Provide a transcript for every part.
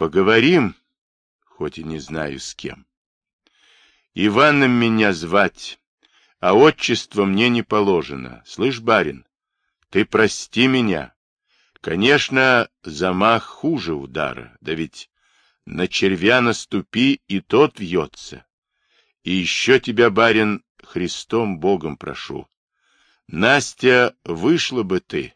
Поговорим, хоть и не знаю с кем. Иваном меня звать, а отчество мне не положено. Слышь, барин, ты прости меня. Конечно, замах хуже удара, да ведь на червя наступи, и тот вьется. И еще тебя, барин, Христом Богом прошу. Настя, вышла бы ты.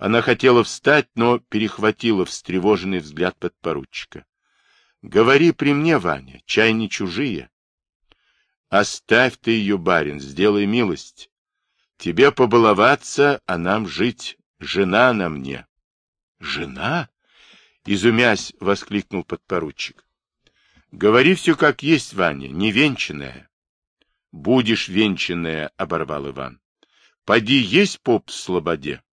Она хотела встать, но перехватила встревоженный взгляд подпоручика. — Говори при мне, Ваня, чай не чужие. — Оставь ты ее, барин, сделай милость. Тебе побаловаться, а нам жить. Жена на мне. — Жена? — изумясь, воскликнул подпоручик. — Говори все как есть, Ваня, невенчанная. — Будешь венчанная, — оборвал Иван. — Поди есть поп в слободе. —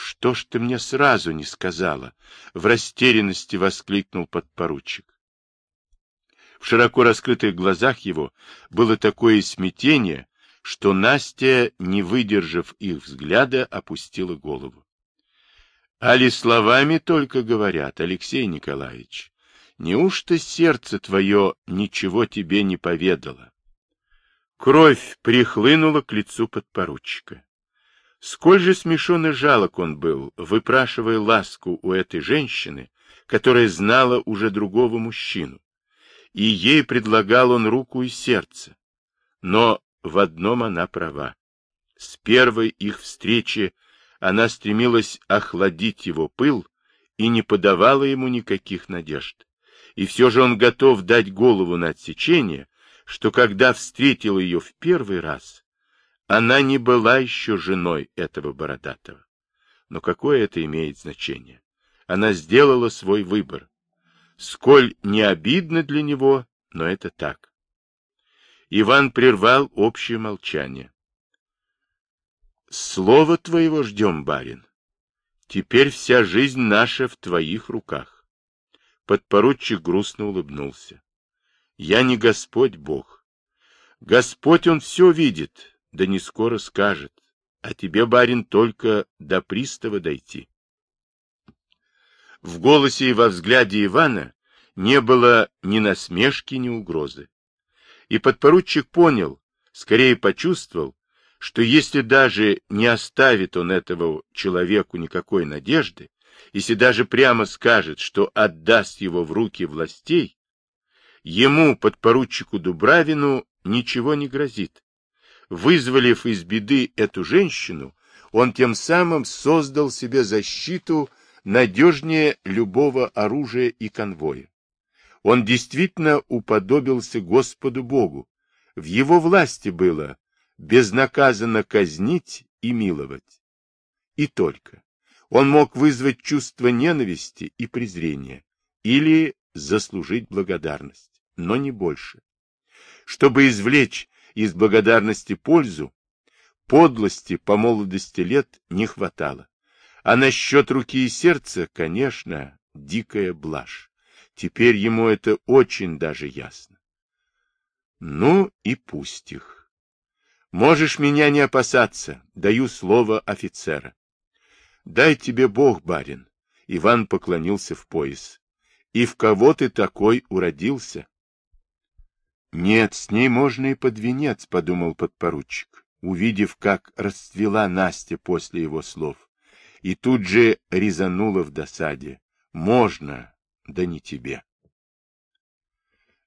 Что ж ты мне сразу не сказала? — в растерянности воскликнул подпоручик. В широко раскрытых глазах его было такое смятение, что Настя, не выдержав их взгляда, опустила голову. Али словами только говорят, Алексей Николаевич? Неужто сердце твое ничего тебе не поведало? Кровь прихлынула к лицу подпоручика. Сколь же смешон и жалок он был, выпрашивая ласку у этой женщины, которая знала уже другого мужчину. И ей предлагал он руку и сердце. Но в одном она права. С первой их встречи она стремилась охладить его пыл и не подавала ему никаких надежд. И все же он готов дать голову на отсечение, что когда встретил ее в первый раз, она не была еще женой этого бородатого. Но какое это имеет значение? Она сделала свой выбор. Сколь не обидно для него, но это так. Иван прервал общее молчание. Слово твоего ждем, барин. Теперь вся жизнь наша в твоих руках. Подпоручик грустно улыбнулся. Я не Господь Бог. Господь он все видит, да не скоро скажет. А тебе, барин, только до пристава дойти. В голосе и во взгляде Ивана не было ни насмешки, ни угрозы. И подпоручик понял, скорее почувствовал, что если даже не оставит он этого человеку никакой надежды, если даже прямо скажет, что отдаст его в руки властей, ему, подпоручику Дубравину, ничего не грозит. Вызволив из беды эту женщину, он тем самым создал себе защиту надежнее любого оружия и конвоя. Он действительно уподобился Господу Богу. В его власти было безнаказанно казнить и миловать. И только. Он мог вызвать чувство ненависти и презрения или заслужить благодарность, но не больше. Чтобы извлечь из благодарности пользу, подлости по молодости лет не хватало. А насчет руки и сердца, конечно, дикая блажь. Теперь ему это очень даже ясно. Ну и пусть их. Можешь меня не опасаться, даю слово офицера. Дай тебе Бог, барин. Иван поклонился в пояс. И в кого ты такой уродился? Нет, с ней можно и под венец, подумал подпоручик, увидев, как расцвела Настя после его слов. И тут же резанула в досаде. Можно, да не тебе.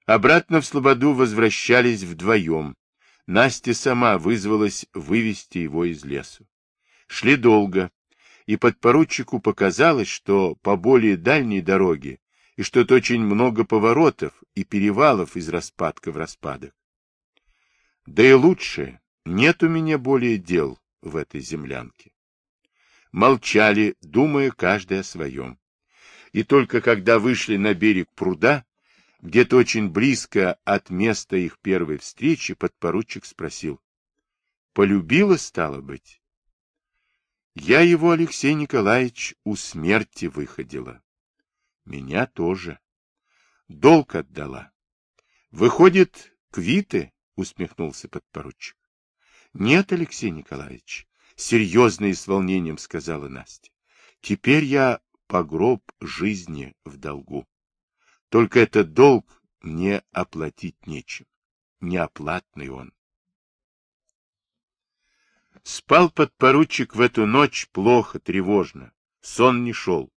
Обратно в Слободу возвращались вдвоем, Настя сама вызвалась вывести его из лесу. Шли долго, и подпоручику показалось, что по более дальней дороге и что-то очень много поворотов и перевалов из распадка в распадок. Да и лучше, нет у меня более дел в этой землянке. Молчали, думая каждый о своем. И только когда вышли на берег пруда, где-то очень близко от места их первой встречи подпоручик спросил. — Полюбила, стало быть? Я его, Алексей Николаевич, у смерти выходила. Меня тоже. Долг отдала. Выходит, квиты? Усмехнулся подпоручик. Нет, Алексей Николаевич, серьезно и с волнением сказала Настя. Теперь я по гроб жизни в долгу. Только этот долг мне оплатить нечем. Неоплатный он. Спал подпоручик в эту ночь плохо, тревожно. Сон не шел.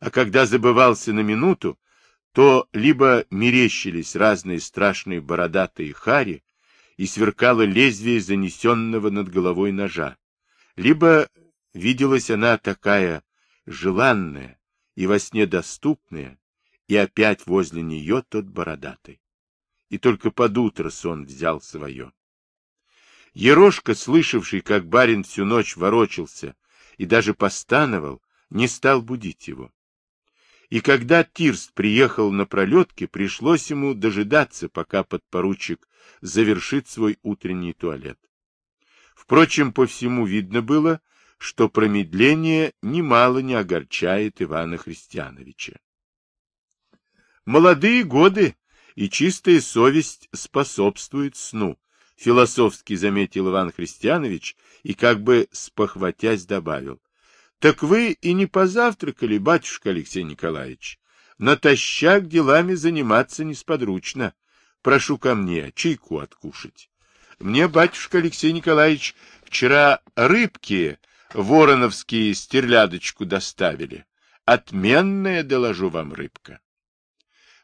А когда забывался на минуту, то либо мерещились разные страшные бородатые хари, и сверкало лезвие занесенного над головой ножа, либо виделась она такая желанная и во сне доступная, и опять возле нее тот бородатый. И только под утро сон взял свое. Ерошка, слышавший, как барин всю ночь ворочался и даже постановал, не стал будить его. И когда Тирст приехал на пролетке, пришлось ему дожидаться, пока подпоручик завершит свой утренний туалет. Впрочем, по всему видно было, что промедление немало не огорчает Ивана Христиановича. Молодые годы и чистая совесть способствуют сну, философски заметил Иван Христианович и как бы спохватясь добавил. Так вы и не позавтракали, батюшка Алексей Николаевич. Натощак делами заниматься несподручно. Прошу ко мне чайку откушать. Мне, батюшка Алексей Николаевич, вчера рыбки вороновские стерлядочку доставили. Отменная, доложу вам, рыбка.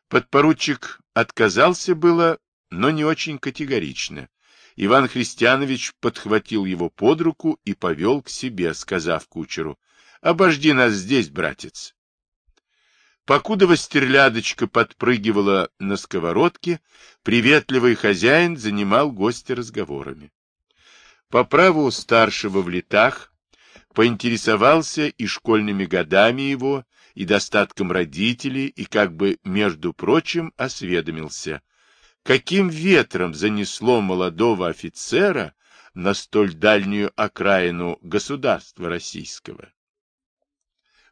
Подпоручик отказался было, но не очень категорично. Иван Христианович подхватил его под руку и повел к себе, сказав кучеру, «Обожди нас здесь, братец». Покуда стерлядочка подпрыгивала на сковородке, приветливый хозяин занимал гостя разговорами. По праву старшего в летах поинтересовался и школьными годами его, и достатком родителей, и как бы, между прочим, осведомился — каким ветром занесло молодого офицера на столь дальнюю окраину государства российского.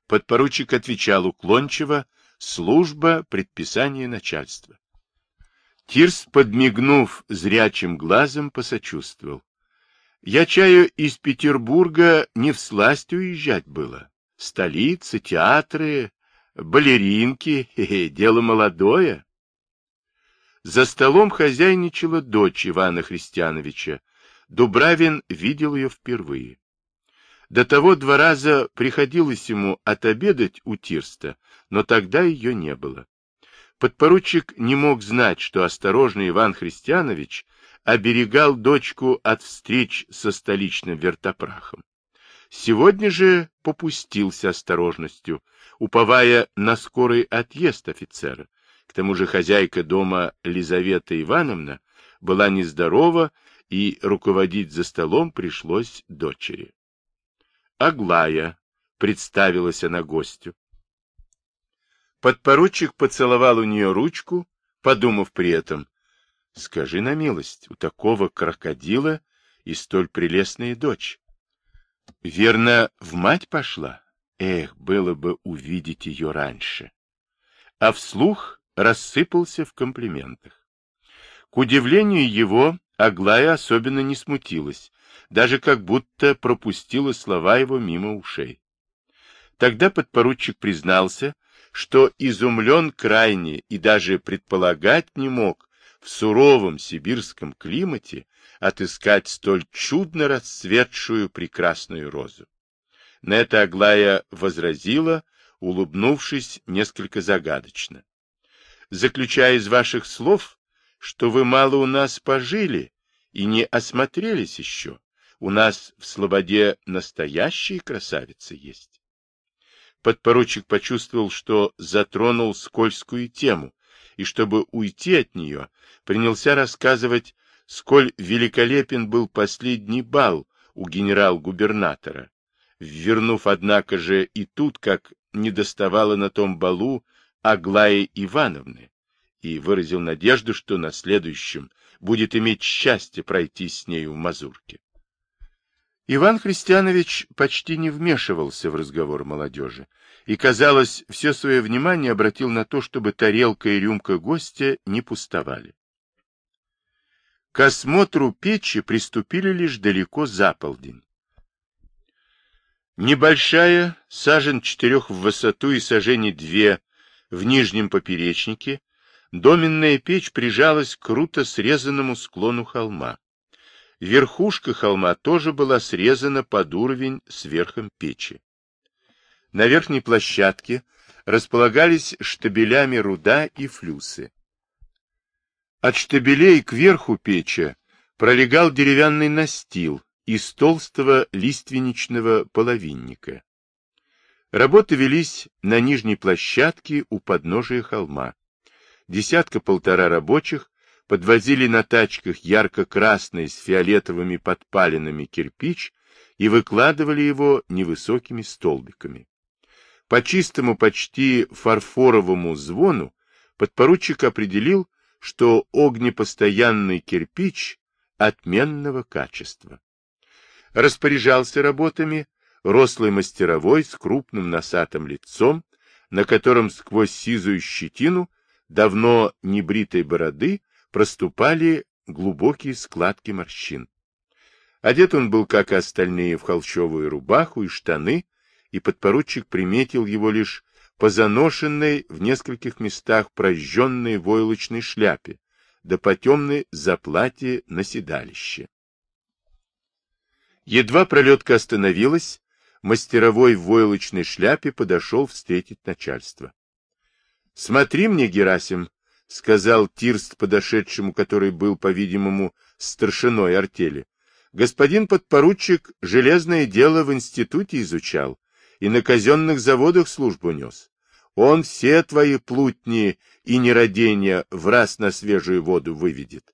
Подпоручик отвечал уклончиво, служба, предписание начальства. Тирс, подмигнув зрячим глазом, посочувствовал. Я чаю из Петербурга не в сласть уезжать было. Столица, театры, балеринки, хе -хе, дело молодое. За столом хозяйничала дочь Ивана Христиановича. Дубравин видел ее впервые. До того два раза приходилось ему отобедать у Тирста, но тогда ее не было. Подпоручик не мог знать, что осторожный Иван Христианович оберегал дочку от встреч со столичным вертопрахом. Сегодня же попустился осторожностью, уповая на скорый отъезд офицера. К тому же хозяйка дома Лизавета Ивановна была нездорова, и руководить за столом пришлось дочери. Аглая, представилась она гостю. Подпоручик поцеловал у нее ручку, подумав при этом, скажи на милость, у такого крокодила и столь прелестная дочь. Верно, в мать пошла? Эх, было бы увидеть ее раньше. А вслух рассыпался в комплиментах. К удивлению его, Аглая особенно не смутилась, даже как будто пропустила слова его мимо ушей. Тогда подпоручик признался, что изумлен крайне и даже предполагать не мог в суровом сибирском климате отыскать столь чудно расцветшую прекрасную розу. На это Аглая возразила, улыбнувшись несколько загадочно заключая из ваших слов, что вы мало у нас пожили и не осмотрелись еще. У нас в Слободе настоящие красавицы есть. Подпоручик почувствовал, что затронул скользкую тему, и чтобы уйти от нее, принялся рассказывать, сколь великолепен был последний бал у генерал-губернатора, вернув, однако же, и тут, как недоставало на том балу Аглаи Ивановны и выразил надежду, что на следующем будет иметь счастье пройти с нею в мазурке. Иван Христианович почти не вмешивался в разговор молодежи и, казалось, все свое внимание обратил на то, чтобы тарелка и рюмка гостя не пустовали. К осмотру печи приступили лишь далеко за полдень. Небольшая, сажен четырех в высоту и сажени две в нижнем поперечнике, доменная печь прижалась к круто срезанному склону холма. Верхушка холма тоже была срезана под уровень с верхом печи. На верхней площадке располагались штабелями руда и флюсы. От штабелей к верху печи пролегал деревянный настил из толстого лиственничного половинника. Работы велись на нижней площадке у подножия холма. Десятка-полтора рабочих подвозили на тачках ярко-красный с фиолетовыми подпалинами кирпич и выкладывали его невысокими столбиками. По чистому, почти фарфоровому звону подпоручик определил, что огнепостоянный кирпич отменного качества. Распоряжался работами рослый мастеровой с крупным носатым лицом, на котором сквозь сизую щетину давно небритой бороды проступали глубокие складки морщин. Одет он был, как и остальные, в холщовую рубаху и штаны, и подпоручик приметил его лишь по заношенной в нескольких местах прожженной войлочной шляпе, да по темной заплате на седалище. Едва пролетка остановилась, мастеровой в войлочной шляпе подошел встретить начальство. — Смотри мне, Герасим, — сказал Тирст подошедшему, который был, по-видимому, старшиной артели. — Господин подпоручик железное дело в институте изучал и на казенных заводах службу нес. Он все твои плутни и нерадения в раз на свежую воду выведет.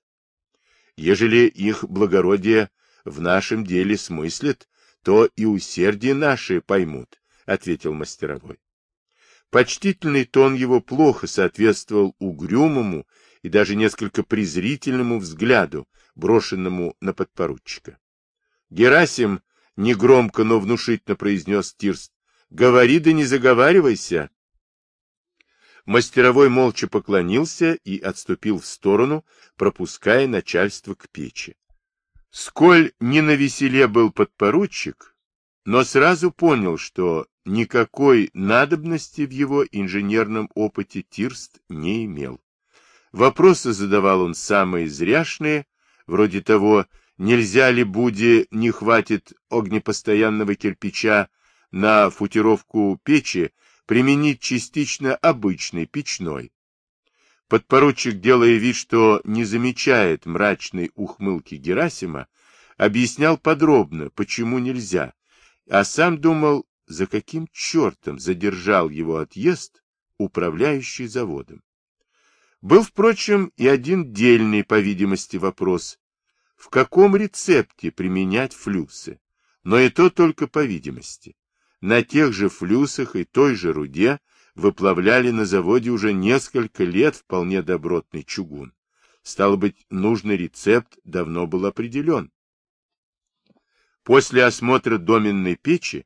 Ежели их благородие в нашем деле смыслит, то и усердие наши поймут, — ответил мастеровой. Почтительный тон его плохо соответствовал угрюмому и даже несколько презрительному взгляду, брошенному на подпоручика. Герасим негромко, но внушительно произнес Тирст. — Говори да не заговаривайся. Мастеровой молча поклонился и отступил в сторону, пропуская начальство к печи. Сколь не на веселе был подпоручик, но сразу понял, что никакой надобности в его инженерном опыте Тирст не имел. Вопросы задавал он самые зряшные, вроде того, нельзя ли Буде не хватит огнепостоянного кирпича на футировку печи применить частично обычный печной. Подпоручик, делая вид, что не замечает мрачной ухмылки Герасима, объяснял подробно, почему нельзя, а сам думал, за каким чертом задержал его отъезд управляющий заводом. Был, впрочем, и один дельный, по видимости, вопрос. В каком рецепте применять флюсы? Но и то только по видимости. На тех же флюсах и той же руде выплавляли на заводе уже несколько лет вполне добротный чугун. Стало быть, нужный рецепт давно был определен. После осмотра доменной печи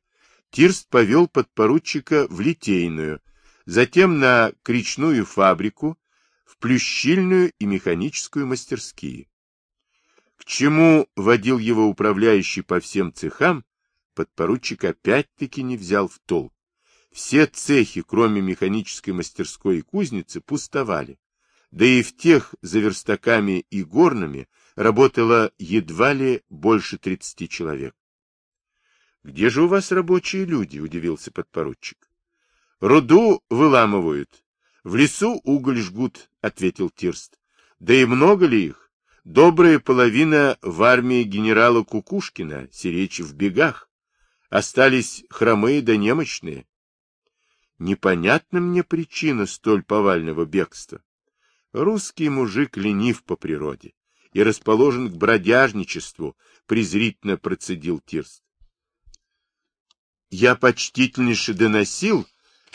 Тирст повел подпоручика в литейную, затем на кричную фабрику, в плющильную и механическую мастерские. К чему водил его управляющий по всем цехам, подпоручик опять-таки не взял в толк. Все цехи, кроме механической мастерской и кузницы, пустовали. Да и в тех за верстаками и горными работало едва ли больше тридцати человек. — Где же у вас рабочие люди? — удивился подпоручик. — Руду выламывают. В лесу уголь жгут, — ответил Тирст. — Да и много ли их? Добрая половина в армии генерала Кукушкина, сиречь в бегах. Остались хромые да немощные. Непонятна мне причина столь повального бегства. Русский мужик ленив по природе и расположен к бродяжничеству, презрительно процедил Тирст. Я почтительнейше доносил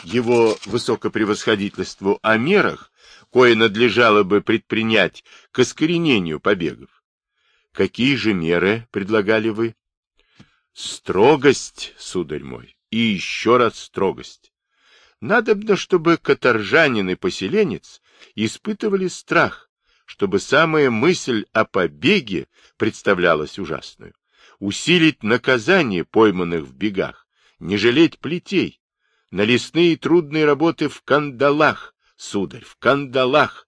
его высокопревосходительству о мерах, кое надлежало бы предпринять к искоренению побегов. Какие же меры предлагали вы? Строгость, сударь мой, и еще раз строгость. Надобно, чтобы каторжанин и поселенец испытывали страх, чтобы самая мысль о побеге представлялась ужасную. Усилить наказание пойманных в бегах, не жалеть плетей. На лесные трудные работы в кандалах, сударь, в кандалах.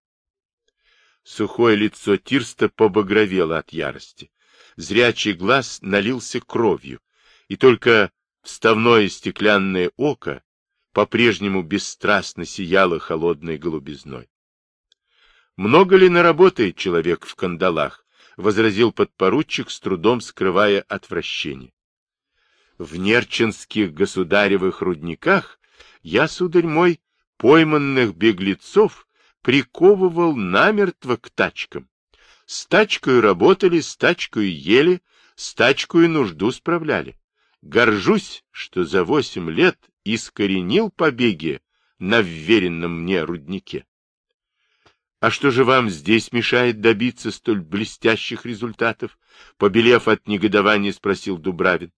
Сухое лицо Тирста побагровело от ярости. Зрячий глаз налился кровью, и только вставное стеклянное око по-прежнему бесстрастно сияло холодной голубизной. «Много ли наработает человек в кандалах?» — возразил подпоручик, с трудом скрывая отвращение. «В нерчинских государевых рудниках я, сударь мой, пойманных беглецов приковывал намертво к тачкам. С тачкой работали, с тачкой ели, с тачкой нужду справляли. Горжусь, что за восемь лет искоренил побеги на вверенном мне руднике. А что же вам здесь мешает добиться столь блестящих результатов? Побелев от негодования, спросил Дубравин.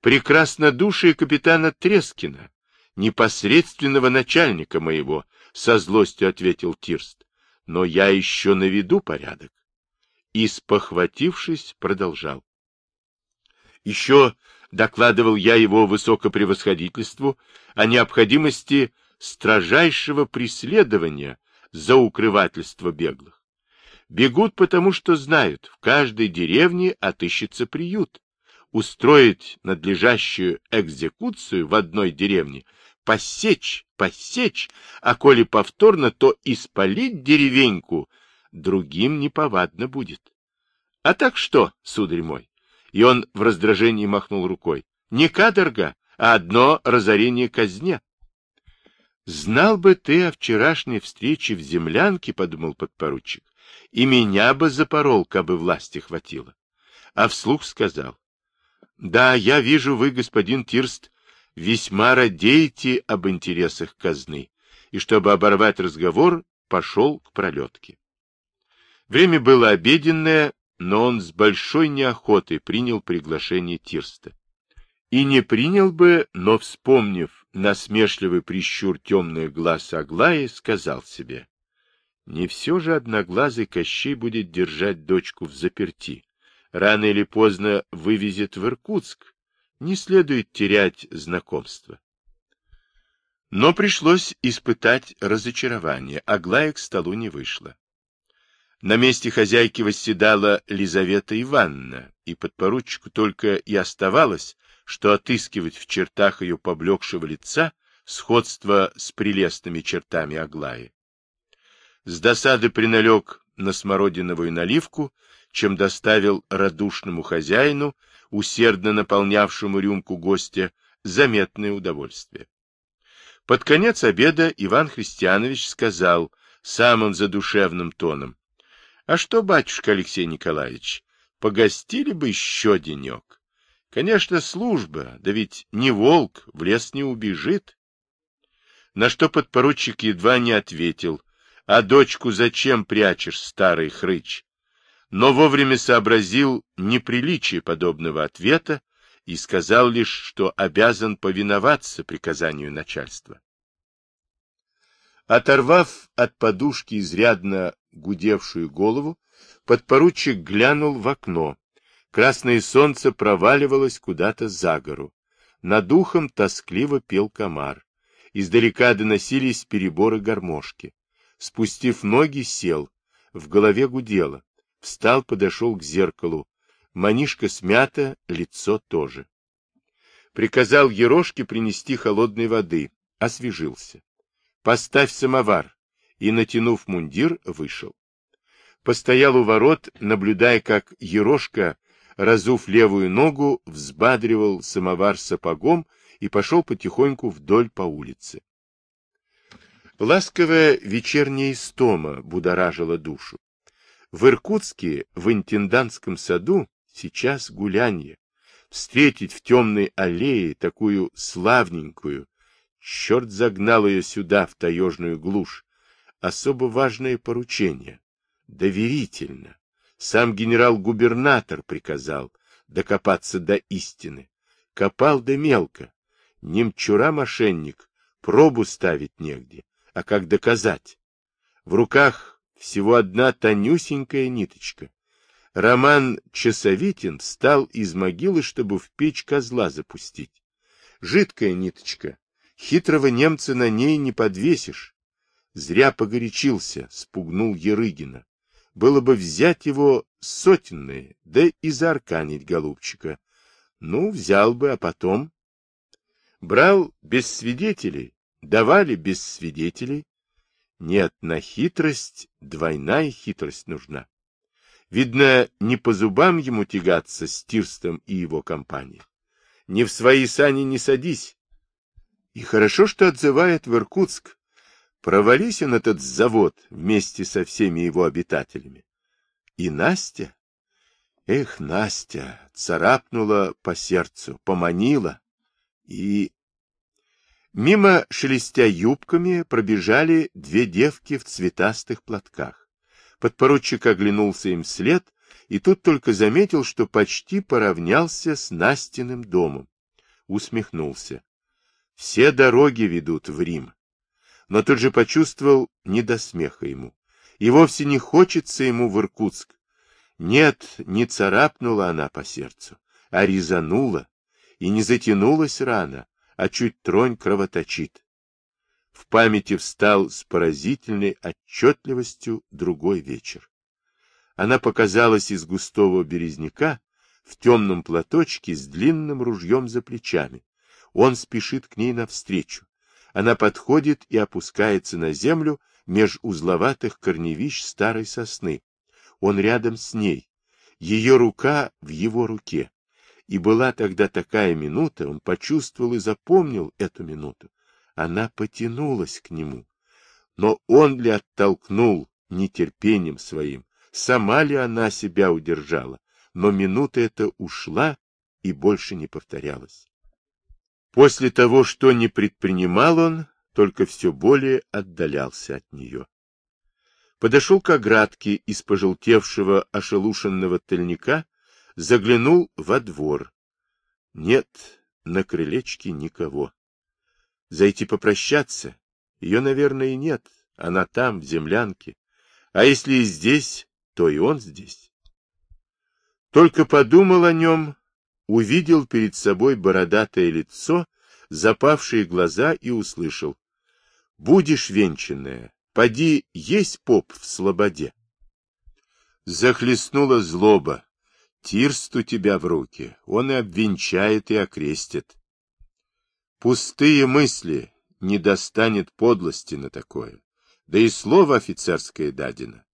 Прекрасно душие капитана Трескина, непосредственного начальника моего, со злостью ответил Тирст. Но я еще наведу порядок. И, спохватившись, продолжал. Еще докладывал я его высокопревосходительству о необходимости строжайшего преследования за укрывательство беглых. Бегут потому, что знают, в каждой деревне отыщется приют. Устроить надлежащую экзекуцию в одной деревне, посечь, посечь, а коли повторно, то испалить деревеньку другим неповадно будет. А так что, сударь мой? И он в раздражении махнул рукой. Не каторга, а одно разорение казне. Знал бы ты о вчерашней встрече в землянке, — подумал подпоручик, — и меня бы запорол, кабы власти хватило. А вслух сказал. Да, я вижу, вы, господин Тирст, весьма радеете об интересах казны, и чтобы оборвать разговор, пошел к пролетке. Время было обеденное, но он с большой неохотой принял приглашение Тирста. И не принял бы, но, вспомнив насмешливый прищур темных глаз Аглаи, сказал себе, не все же одноглазый Кощей будет держать дочку в заперти. Рано или поздно вывезет в Иркутск. Не следует терять знакомство. Но пришлось испытать разочарование. Аглая к столу не вышла. На месте хозяйки восседала Лизавета Ивановна, и подпоручику только и оставалось, что отыскивать в чертах ее поблекшего лица сходство с прелестными чертами Аглаи. С досады приналег на смородиновую наливку, чем доставил радушному хозяину, усердно наполнявшему рюмку гостя, заметное удовольствие. Под конец обеда Иван Христианович сказал самым задушевным тоном, «А что, батюшка Алексей Николаевич, погостили бы еще денек?» Конечно, служба, да ведь не волк, в лес не убежит. На что подпоручик едва не ответил, а дочку зачем прячешь, старый хрыч? Но вовремя сообразил неприличие подобного ответа и сказал лишь, что обязан повиноваться приказанию начальства. Оторвав от подушки изрядно гудевшую голову, подпоручик глянул в окно Красное солнце проваливалось куда-то за гору. Над ухом тоскливо пел комар. Издалека доносились переборы гармошки. Спустив ноги, сел. В голове гудело. Встал, подошел к зеркалу. Манишка смята, лицо тоже. Приказал Ерошке принести холодной воды. Освежился. Поставь самовар. И, натянув мундир, вышел. Постоял у ворот, наблюдая, как Ерошка разув левую ногу, взбадривал самовар сапогом и пошел потихоньку вдоль по улице. Ласковая вечерняя истома будоражила душу. В Иркутске, в интендантском саду, сейчас гулянье. Встретить в темной аллее такую славненькую, черт загнал ее сюда, в таежную глушь, особо важное поручение, доверительно. Сам генерал-губернатор приказал докопаться до истины. Копал да мелко. Немчура мошенник, пробу ставить негде. А как доказать? В руках всего одна тонюсенькая ниточка. Роман Часовитин встал из могилы, чтобы в печь козла запустить. жидкая ниточка. Хитрого немца на ней не подвесишь. Зря погорячился, спугнул Ерыгина. Было бы взять его сотенные, да и заарканить голубчика. Ну, взял бы, а потом... Брал без свидетелей, давали без свидетелей. Нет, на хитрость двойная хитрость нужна. Видно, не по зубам ему тягаться с Тирстом и его компанией. Не в свои сани не садись. И хорошо, что отзывает в Иркутск. Провались он этот завод вместе со всеми его обитателями. И Настя? Эх, Настя, царапнула по сердцу, поманила. И... Мимо, шелестя юбками, пробежали две девки в цветастых платках. Подпоручик оглянулся им вслед, и тут только заметил, что почти поравнялся с Настиным домом. Усмехнулся. Все дороги ведут в Рим. Но тут же почувствовал не до смеха ему. И вовсе не хочется ему в Иркутск. Нет, не царапнула она по сердцу, а резанула. И не затянулась рана, а чуть тронь кровоточит. В памяти встал с поразительной отчетливостью другой вечер. Она показалась из густого березняка в темном платочке с длинным ружьем за плечами. Он спешит к ней навстречу. Она подходит и опускается на землю меж узловатых корневищ старой сосны. Он рядом с ней. Ее рука в его руке. И была тогда такая минута, он почувствовал и запомнил эту минуту. Она потянулась к нему. Но он ли оттолкнул нетерпением своим, сама ли она себя удержала, но минута эта ушла и больше не повторялась. После того, что не предпринимал он, только все более отдалялся от нее. Подошел к оградке из пожелтевшего ошелушенного тельника, заглянул во двор. Нет, на крылечке никого. Зайти попрощаться? Ее, наверное, и нет. Она там, в землянке. А если и здесь, то и он здесь. Только подумал о нем, увидел перед собой бородатое лицо, запавшие глаза и услышал. Будешь венчанная, поди есть поп в слободе. Захлестнула злоба. Тирст у тебя в руки, он и обвенчает, и окрестит. Пустые мысли, не достанет подлости на такое, да и слово офицерское дадено.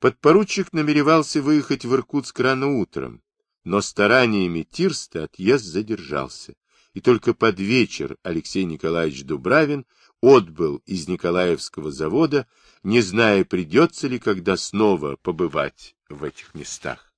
Подпоручик намеревался выехать в Иркутск рано утром, но стараниями Тирста отъезд задержался, и только под вечер Алексей Николаевич Дубравин отбыл из Николаевского завода, не зная, придется ли когда снова побывать в этих местах.